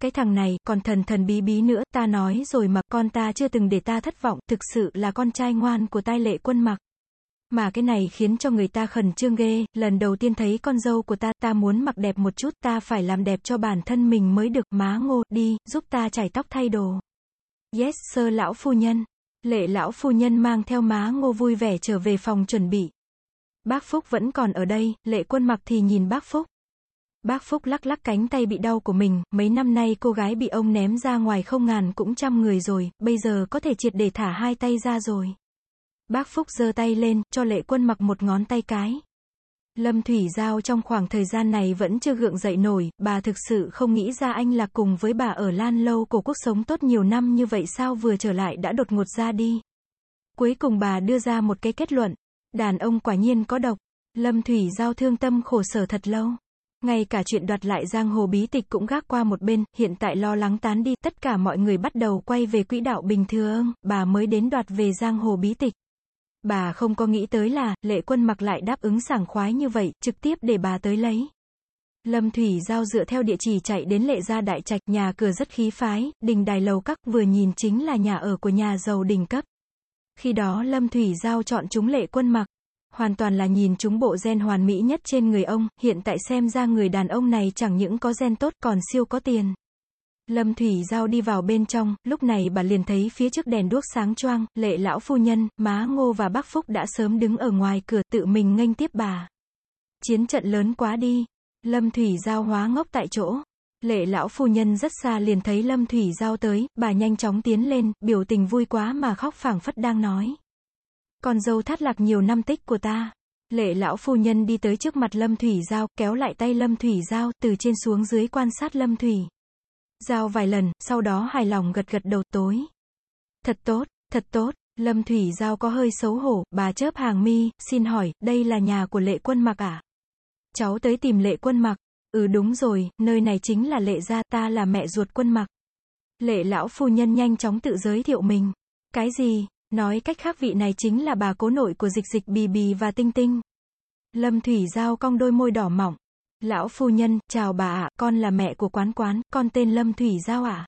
cái thằng này, còn thần thần bí bí nữa, ta nói rồi mà, con ta chưa từng để ta thất vọng, thực sự là con trai ngoan của tai lệ quân mặc. Mà cái này khiến cho người ta khẩn trương ghê, lần đầu tiên thấy con dâu của ta, ta muốn mặc đẹp một chút, ta phải làm đẹp cho bản thân mình mới được, má ngô, đi, giúp ta chải tóc thay đồ. Yes sơ lão phu nhân. Lệ lão phu nhân mang theo má ngô vui vẻ trở về phòng chuẩn bị. Bác Phúc vẫn còn ở đây, lệ quân mặc thì nhìn bác Phúc. Bác Phúc lắc lắc cánh tay bị đau của mình, mấy năm nay cô gái bị ông ném ra ngoài không ngàn cũng trăm người rồi, bây giờ có thể triệt để thả hai tay ra rồi. Bác Phúc giơ tay lên, cho lệ quân mặc một ngón tay cái. Lâm Thủy Giao trong khoảng thời gian này vẫn chưa gượng dậy nổi, bà thực sự không nghĩ ra anh là cùng với bà ở Lan Lâu cổ quốc sống tốt nhiều năm như vậy sao vừa trở lại đã đột ngột ra đi. Cuối cùng bà đưa ra một cái kết luận, đàn ông quả nhiên có độc. Lâm Thủy Giao thương tâm khổ sở thật lâu. Ngay cả chuyện đoạt lại giang hồ bí tịch cũng gác qua một bên, hiện tại lo lắng tán đi, tất cả mọi người bắt đầu quay về quỹ đạo bình thường, bà mới đến đoạt về giang hồ bí tịch. Bà không có nghĩ tới là, lệ quân mặc lại đáp ứng sảng khoái như vậy, trực tiếp để bà tới lấy. Lâm Thủy Giao dựa theo địa chỉ chạy đến lệ gia đại trạch, nhà cửa rất khí phái, đình đài lầu các vừa nhìn chính là nhà ở của nhà giàu đỉnh cấp. Khi đó Lâm Thủy Giao chọn chúng lệ quân mặc. Hoàn toàn là nhìn chúng bộ gen hoàn mỹ nhất trên người ông, hiện tại xem ra người đàn ông này chẳng những có gen tốt còn siêu có tiền. Lâm Thủy Giao đi vào bên trong, lúc này bà liền thấy phía trước đèn đuốc sáng choang, lệ lão phu nhân, má ngô và bác Phúc đã sớm đứng ở ngoài cửa tự mình nghênh tiếp bà. Chiến trận lớn quá đi. Lâm Thủy Giao hóa ngốc tại chỗ. Lệ lão phu nhân rất xa liền thấy Lâm Thủy Giao tới, bà nhanh chóng tiến lên, biểu tình vui quá mà khóc phảng phất đang nói. Con dâu thắt lạc nhiều năm tích của ta. Lệ lão phu nhân đi tới trước mặt Lâm Thủy Giao, kéo lại tay Lâm Thủy Giao, từ trên xuống dưới quan sát Lâm Thủy. Giao vài lần, sau đó hài lòng gật gật đầu tối. Thật tốt, thật tốt, Lâm Thủy Giao có hơi xấu hổ, bà chớp hàng mi, xin hỏi, đây là nhà của lệ quân mặc à? Cháu tới tìm lệ quân mặc. Ừ đúng rồi, nơi này chính là lệ gia, ta là mẹ ruột quân mặc. Lệ lão phu nhân nhanh chóng tự giới thiệu mình. Cái gì? Nói cách khác vị này chính là bà cố nội của dịch dịch bì bì và tinh tinh. Lâm Thủy Giao cong đôi môi đỏ mỏng. Lão phu nhân, chào bà ạ, con là mẹ của quán quán, con tên Lâm Thủy Giao ạ.